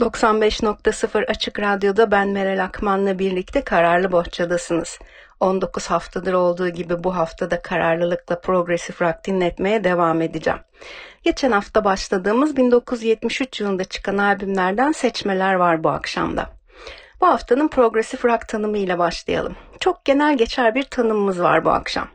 95.0 Açık Radyo'da ben Meral Akman'la birlikte Kararlı Bohçadasınız. 19 haftadır olduğu gibi bu haftada kararlılıkla progresif rock dinletmeye devam edeceğim. Geçen hafta başladığımız 1973 yılında çıkan albümlerden seçmeler var bu akşamda. Bu haftanın progresif rock tanımıyla başlayalım. Çok genel geçer bir tanımımız var bu akşam.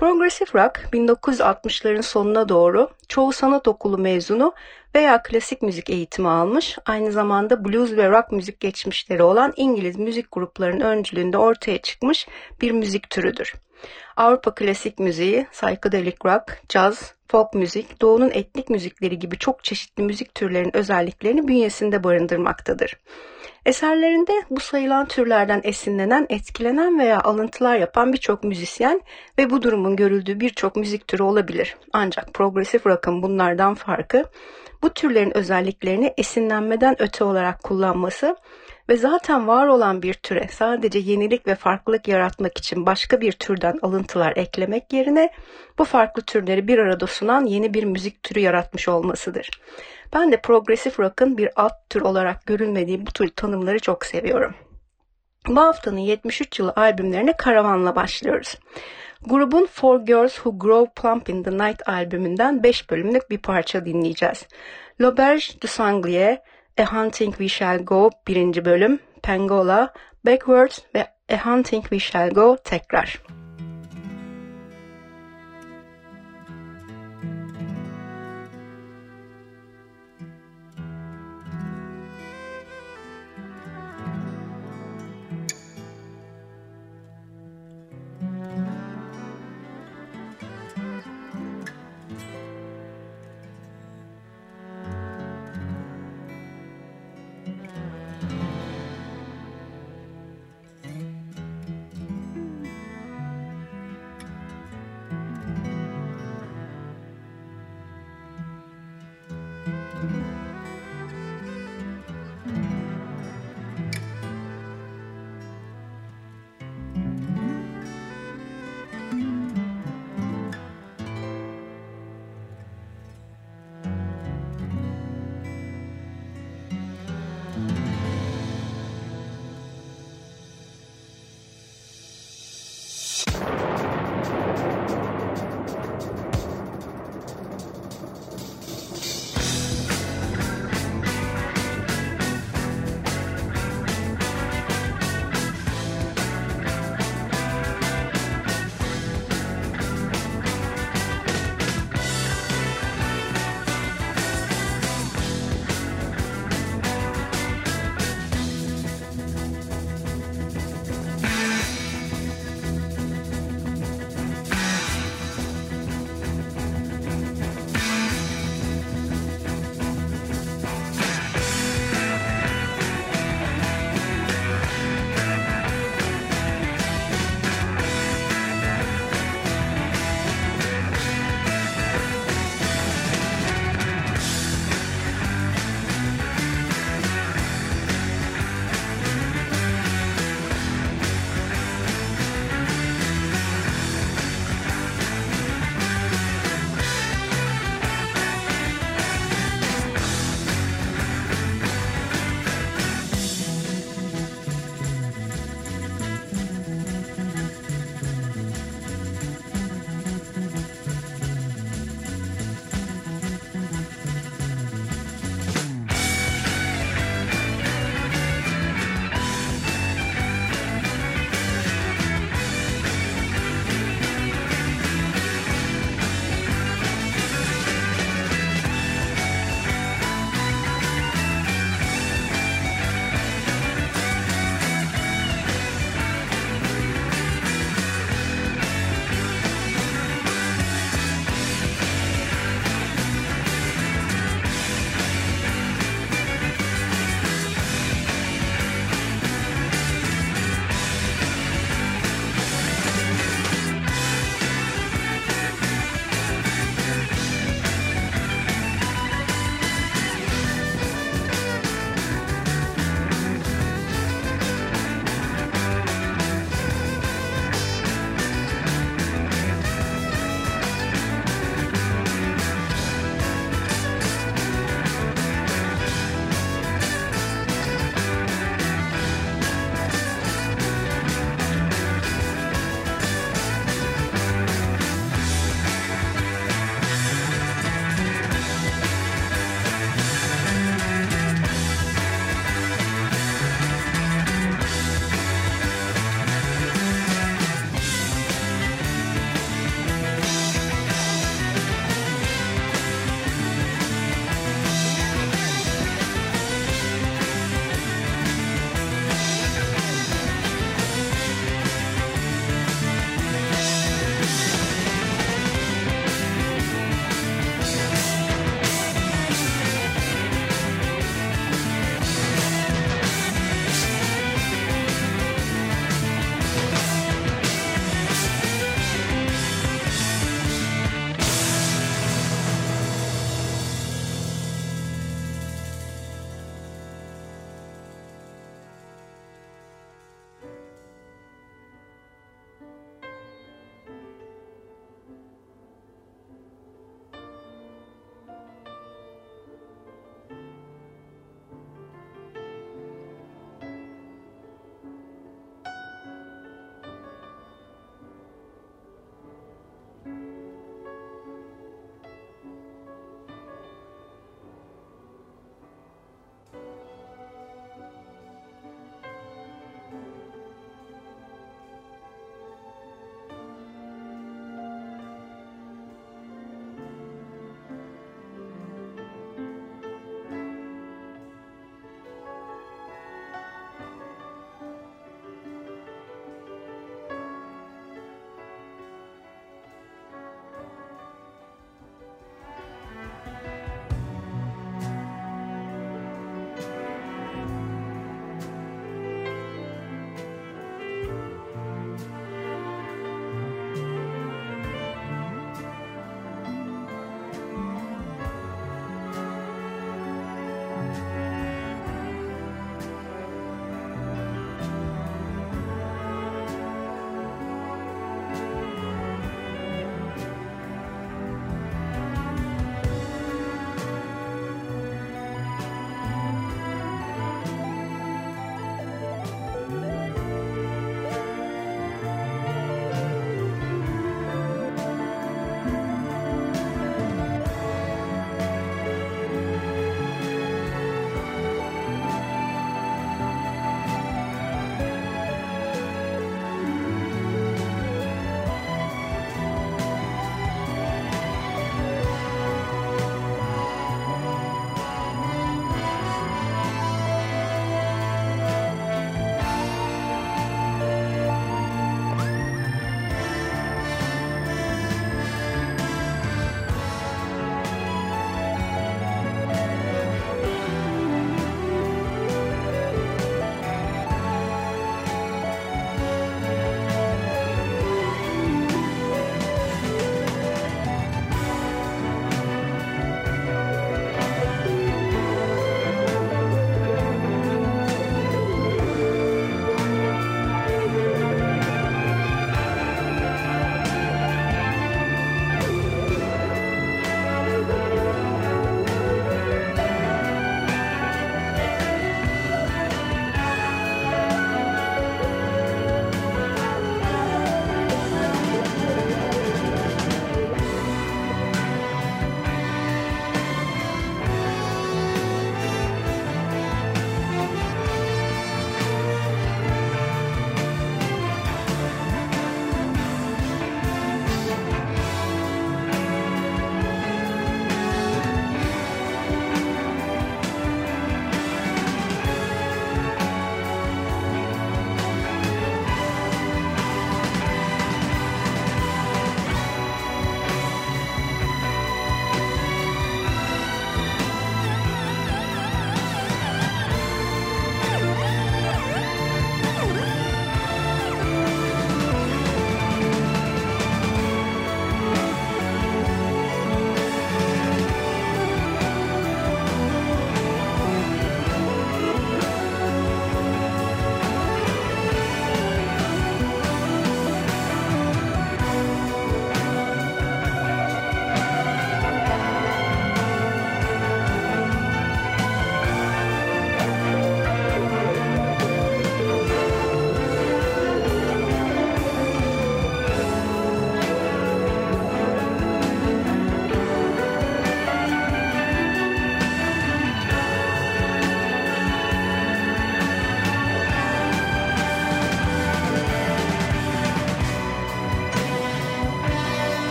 Progressive rock 1960'ların sonuna doğru çoğu sanat okulu mezunu veya klasik müzik eğitimi almış, aynı zamanda blues ve rock müzik geçmişleri olan İngiliz müzik gruplarının öncülüğünde ortaya çıkmış bir müzik türüdür. Avrupa klasik müziği, psychedelic rock, jazz, folk müzik, doğunun etnik müzikleri gibi çok çeşitli müzik türlerinin özelliklerini bünyesinde barındırmaktadır. Eserlerinde bu sayılan türlerden esinlenen, etkilenen veya alıntılar yapan birçok müzisyen ve bu durumun görüldüğü birçok müzik türü olabilir. Ancak progresif rock'ın bunlardan farkı bu türlerin özelliklerini esinlenmeden öte olarak kullanması ve zaten var olan bir türe sadece yenilik ve farklılık yaratmak için başka bir türden alıntılar eklemek yerine bu farklı türleri bir arada sunan yeni bir müzik türü yaratmış olmasıdır. Ben de progresif rock'ın bir alt tür olarak görülmediği bu tür tanımları çok seviyorum. Bu haftanın 73 yılı albümlerine Karavan'la başlıyoruz. Grubun Four Girls Who Grow Plump in the Night albümünden 5 bölümlük bir parça dinleyeceğiz. L'Auberge du Sanglier, A Hunting We Shall Go birinci bölüm, Pengola, Backwards ve A Hunting We Shall Go tekrar.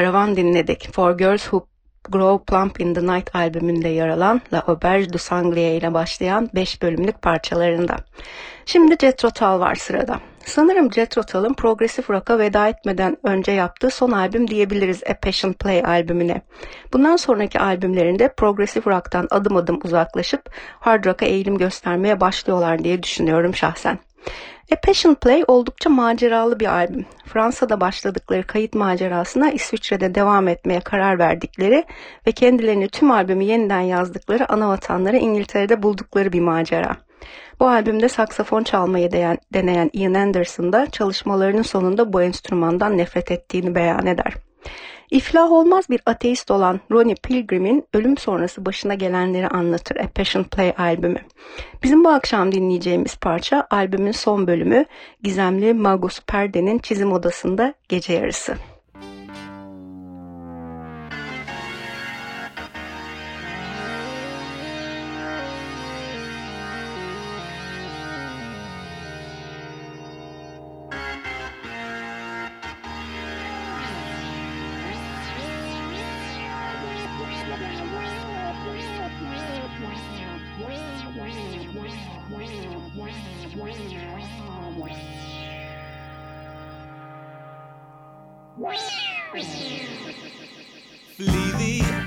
Karavan dinledik. For Girls Who Grow Plump in the Night albümünde yer alan La Auberge du Sanglier ile başlayan 5 bölümlük parçalarında. Şimdi Jethro Tull var sırada. Sanırım Jethro Tull'ın progresif rock'a veda etmeden önce yaptığı son albüm diyebiliriz A Passion Play albümüne. Bundan sonraki albümlerinde progresif rock'tan adım adım uzaklaşıp hard rock'a eğilim göstermeye başlıyorlar diye düşünüyorum şahsen. A Passion Play oldukça maceralı bir albüm. Fransa'da başladıkları kayıt macerasına İsviçre'de devam etmeye karar verdikleri ve kendilerini tüm albümü yeniden yazdıkları ana vatanları İngiltere'de buldukları bir macera. Bu albümde saksafon çalmayı deneyen Ian Anderson da çalışmalarının sonunda bu enstrümandan nefret ettiğini beyan eder. İflah olmaz bir ateist olan Ronnie Pilgrim'in ölüm sonrası başına gelenleri anlatır A Passion Play albümü. Bizim bu akşam dinleyeceğimiz parça albümün son bölümü gizemli Magus Perde'nin çizim odasında gece yarısı. Leave the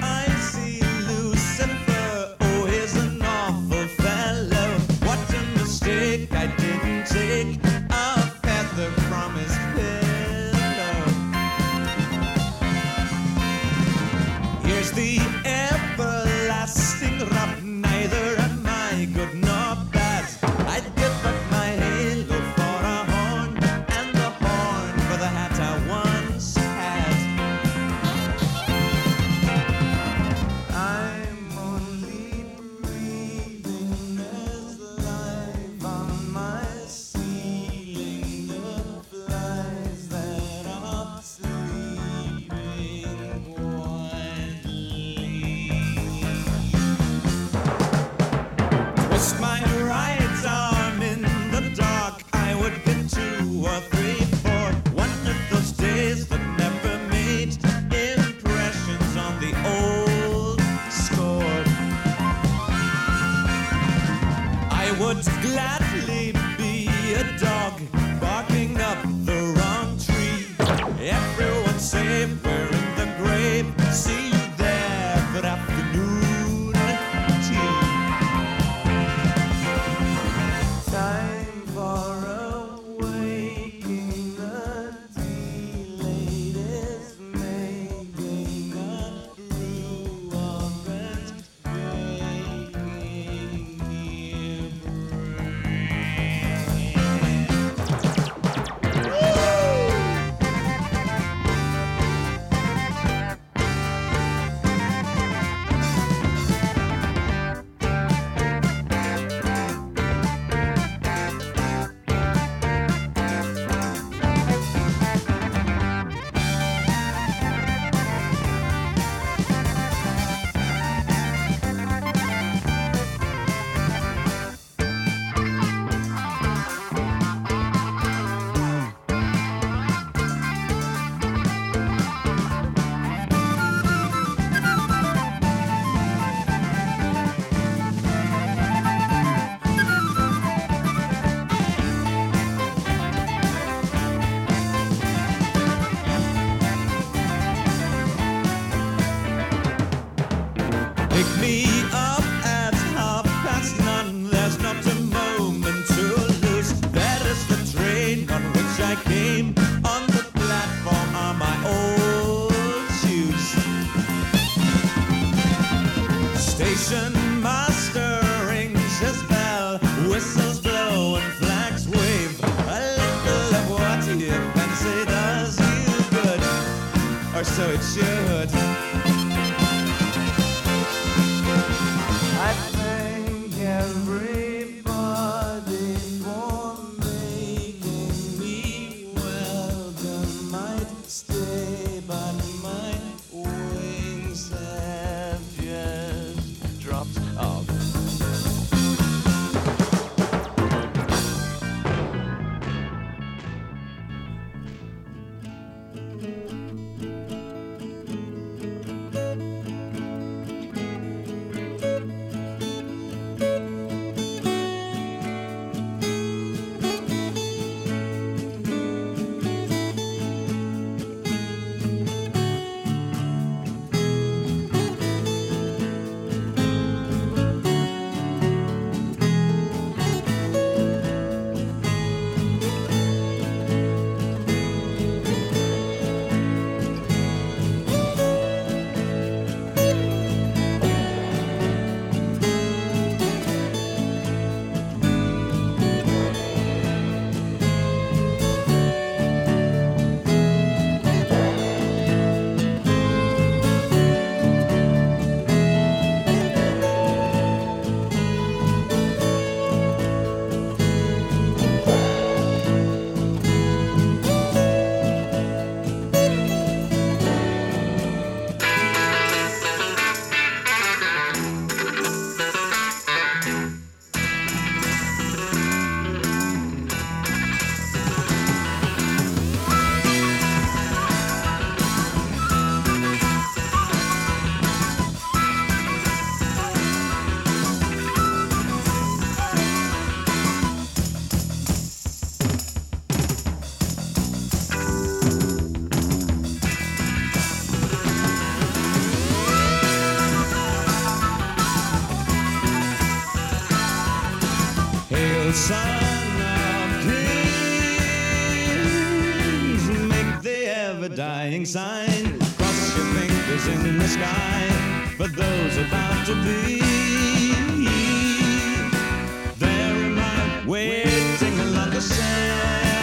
sign. Cross your fingers in the sky for those about to be. There am I, waiting along the sand.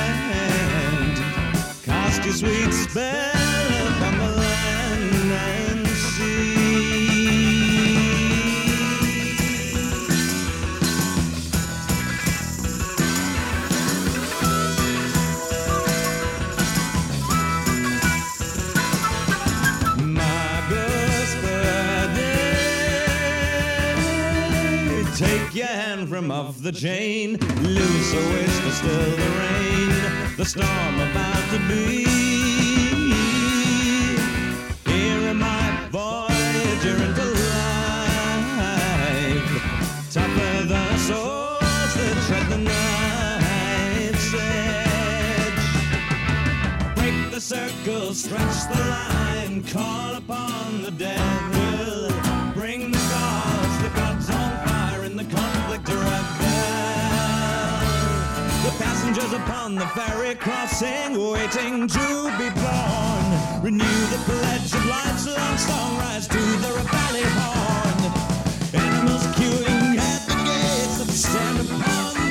Cast your sweet spell from off the chain. Loose a wish to still the rain. The storm about to be. Here am I, voyager into life. Tougher the swords that tread the night's edge. Break the circle, stretch the line, call upon the devil. To rebel. The passengers upon the ferry crossing, waiting to be born. Renew the pledge of life's long song, rise to the rally horn. Animals queuing at the gates, stand upon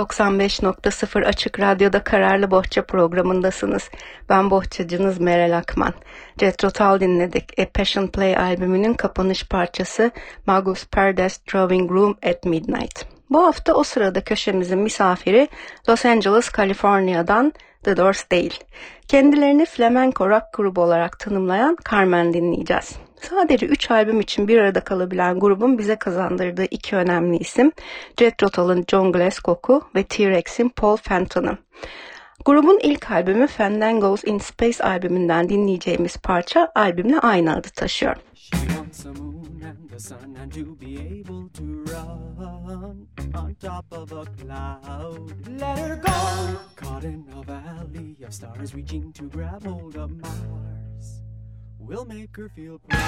95.0 Açık Radyo'da Kararlı Bohça programındasınız. Ben bohçacınız Meral Akman. Jethro Tull dinledik. A Passion Play albümünün kapanış parçası Magus Perdes Drawing Room at Midnight. Bu hafta o sırada köşemizin misafiri Los Angeles, Kaliforniya'dan The Doors değil. Kendilerini flamenco rock grubu olarak tanımlayan Carmen dinleyeceğiz. Sadece 3 albüm için bir arada kalabilen grubun bize kazandırdığı iki önemli isim Jethro Tull'ın John Glascock'u ve T-Rex'in Paul Fenton'u. Grubun ilk albümü Fandangos in Space albümünden dinleyeceğimiz parça albümle aynı adı taşıyor. Mars. will make her feel proud.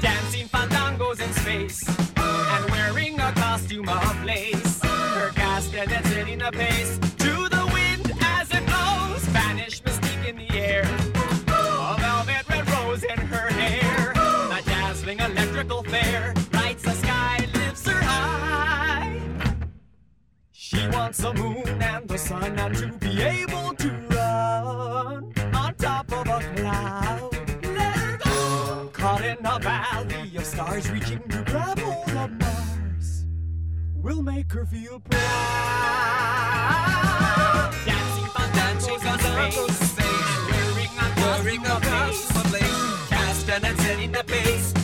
Dancing fandangos in space and wearing a costume of lace. Her cast and setting a pace to the wind as it blows. Spanish mystique in the air. A velvet red rose in her hair. A dazzling electrical fair lights the sky, lifts her high. She wants the moon and the sun and to be able to run top of a cloud. Let her go. Caught in a valley of stars reaching to grab hold of Mars. We'll make her feel proud. Dancing on dancing on space. Wearing on wearing a face. Casting and setting the pace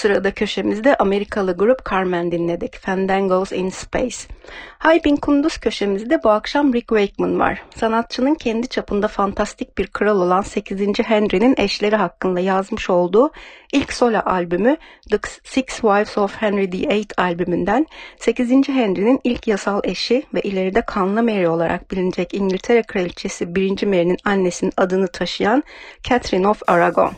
sırada köşemizde Amerikalı grup Carmen dinledik. Fandangos in Space. Haybin Kunduz köşemizde bu akşam Rick Wakeman var. Sanatçının kendi çapında fantastik bir kral olan 8. Henry'nin eşleri hakkında yazmış olduğu ilk solo albümü The Six Wives of Henry VIII albümünden 8. Henry'nin ilk yasal eşi ve ileride Kanlı Mary olarak bilinecek İngiltere Kraliçesi 1. Mary'nin annesinin adını taşıyan Catherine of Aragon.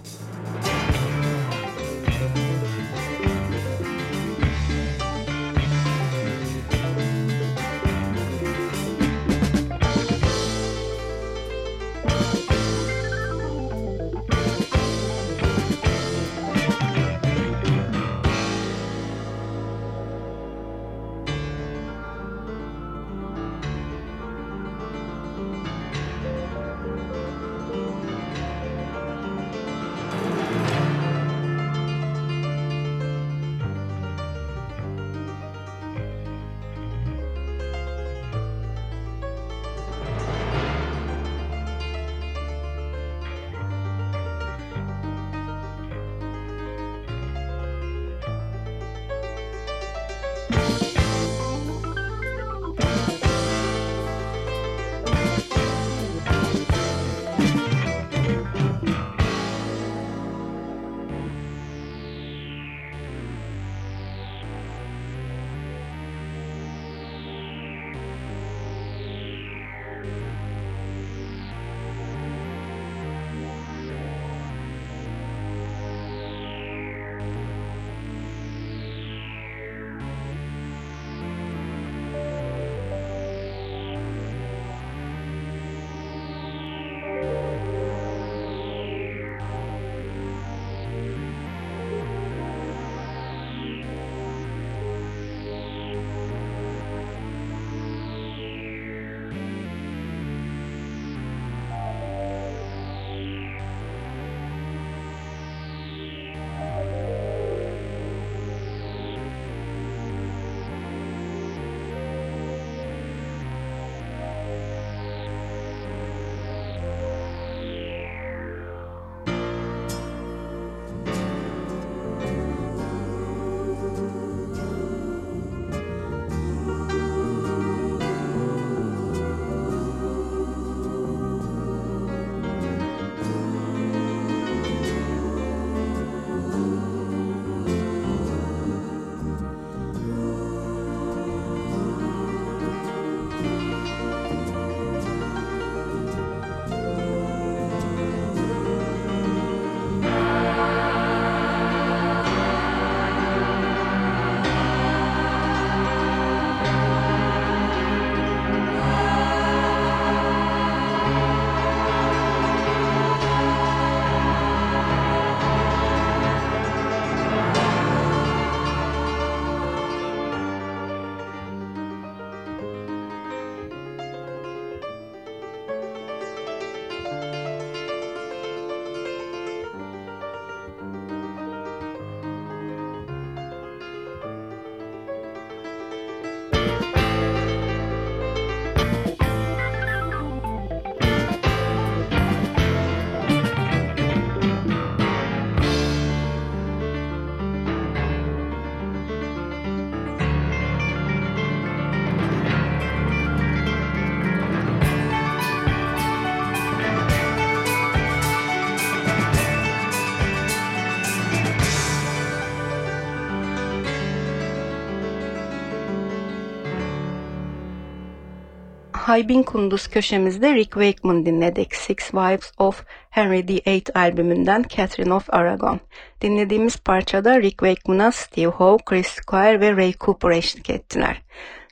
Haybin Kunduz köşemizde Rick Wakeman dinledik. Six Wives of Henry VIII albümünden Catherine of Aragon. Dinlediğimiz parçada Rick Wakeman'a Steve Howe, Chris Squire ve Ray Cooper eşlik ettiler.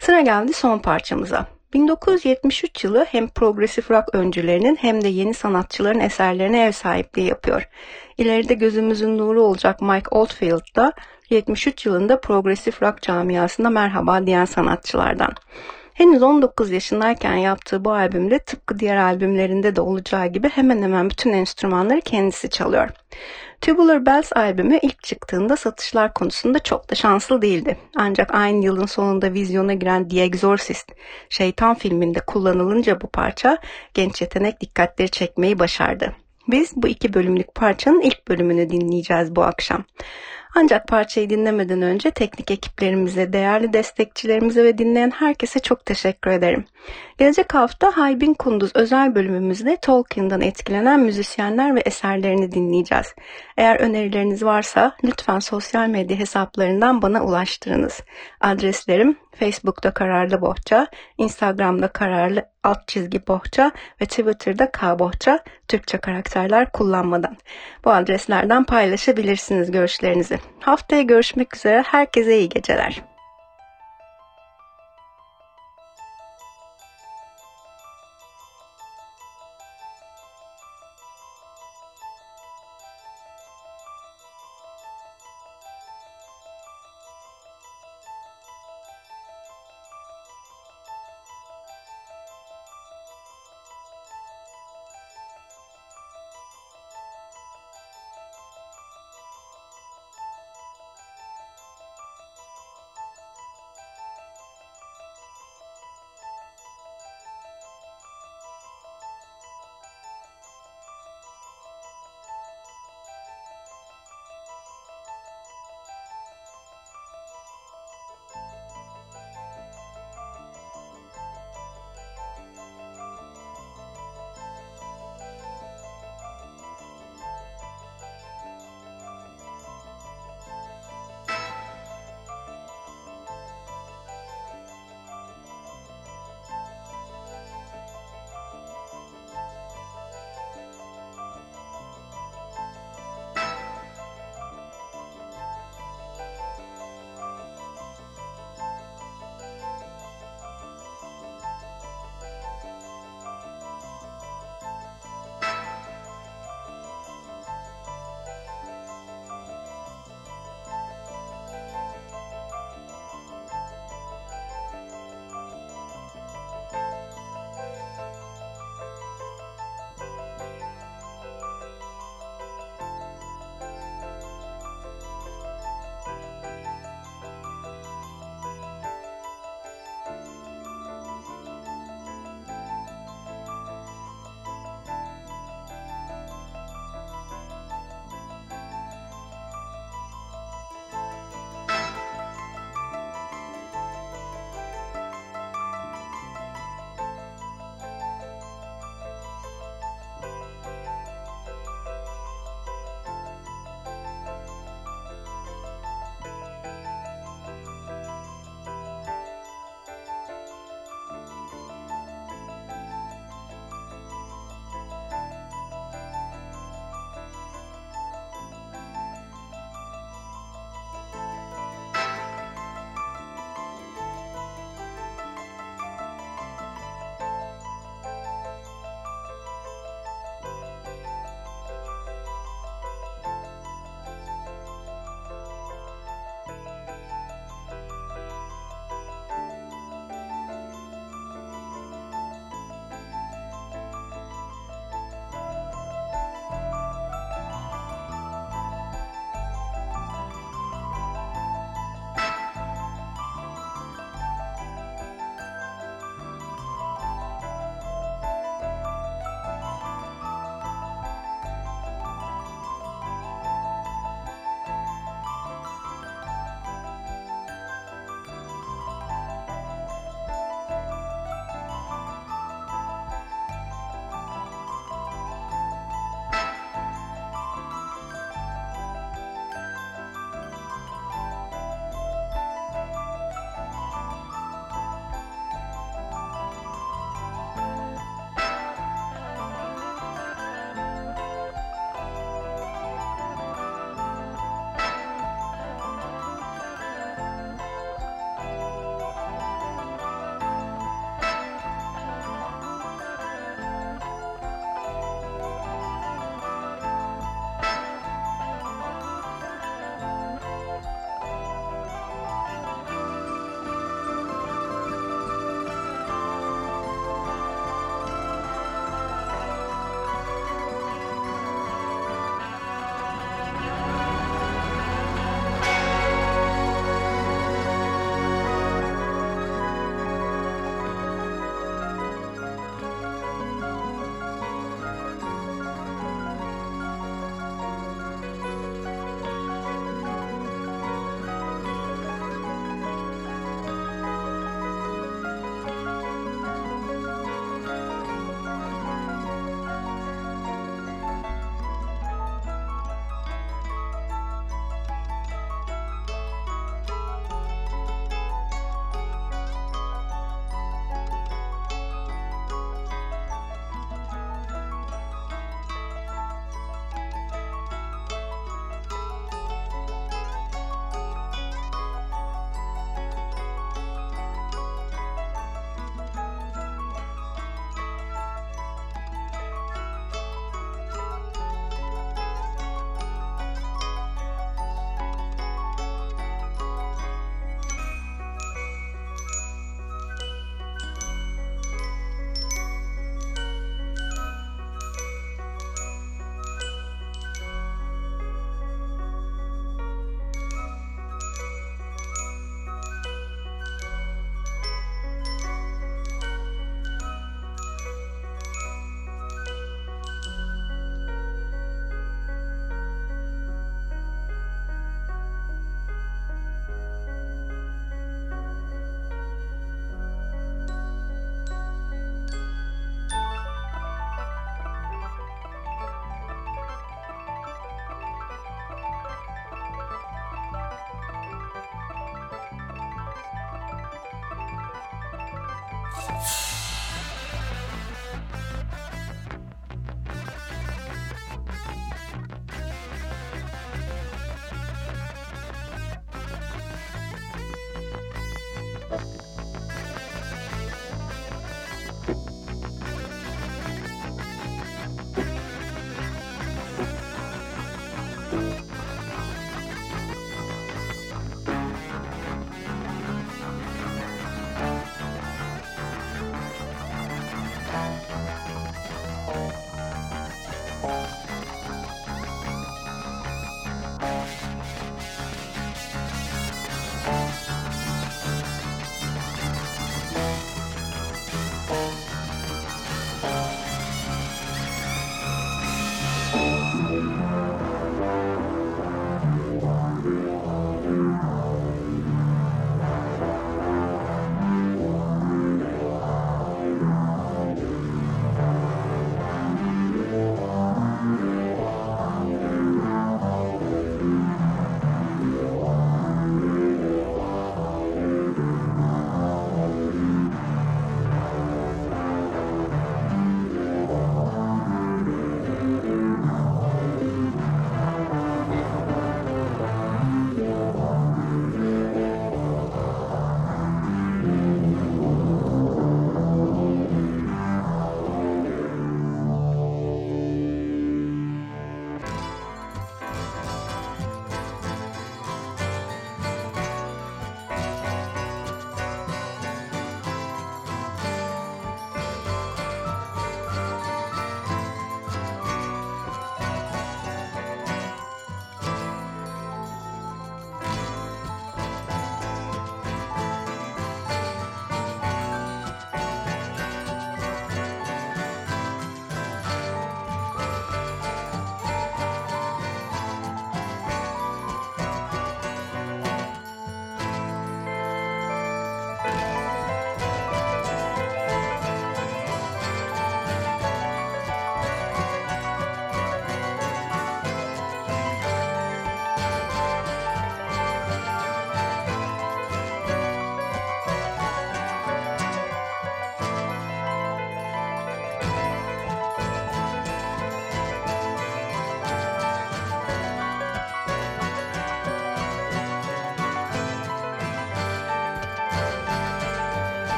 Sıra geldi son parçamıza. 1973 yılı hem progresif rock öncülerinin hem de yeni sanatçıların eserlerine ev sahipliği yapıyor. İleride gözümüzün nuru olacak Mike Oldfield da 73 yılında progresif rock camiasında merhaba diyen sanatçılardan. Henüz 19 yaşındayken yaptığı bu albümde tıpkı diğer albümlerinde de olacağı gibi hemen hemen bütün enstrümanları kendisi çalıyor. Tubular Bells albümü ilk çıktığında satışlar konusunda çok da şanslı değildi. Ancak aynı yılın sonunda vizyona giren The Exorcist, Şeytan filminde kullanılınca bu parça genç yetenek dikkatleri çekmeyi başardı. Biz bu iki bölümlük parçanın ilk bölümünü dinleyeceğiz bu akşam. Ancak parçayı dinlemeden önce teknik ekiplerimize, değerli destekçilerimize ve dinleyen herkese çok teşekkür ederim. Gelecek hafta Haybin Kunduz özel bölümümüzde Tolkien'dan etkilenen müzisyenler ve eserlerini dinleyeceğiz. Eğer önerileriniz varsa lütfen sosyal medya hesaplarından bana ulaştırınız. Adreslerim Facebook'ta Kararlı Bohça, Instagram'da Kararlı alt çizgi bohça ve Twitter'da K bohça Türkçe karakterler kullanmadan. Bu adreslerden paylaşabilirsiniz görüşlerinizi. Haftaya görüşmek üzere. Herkese iyi geceler.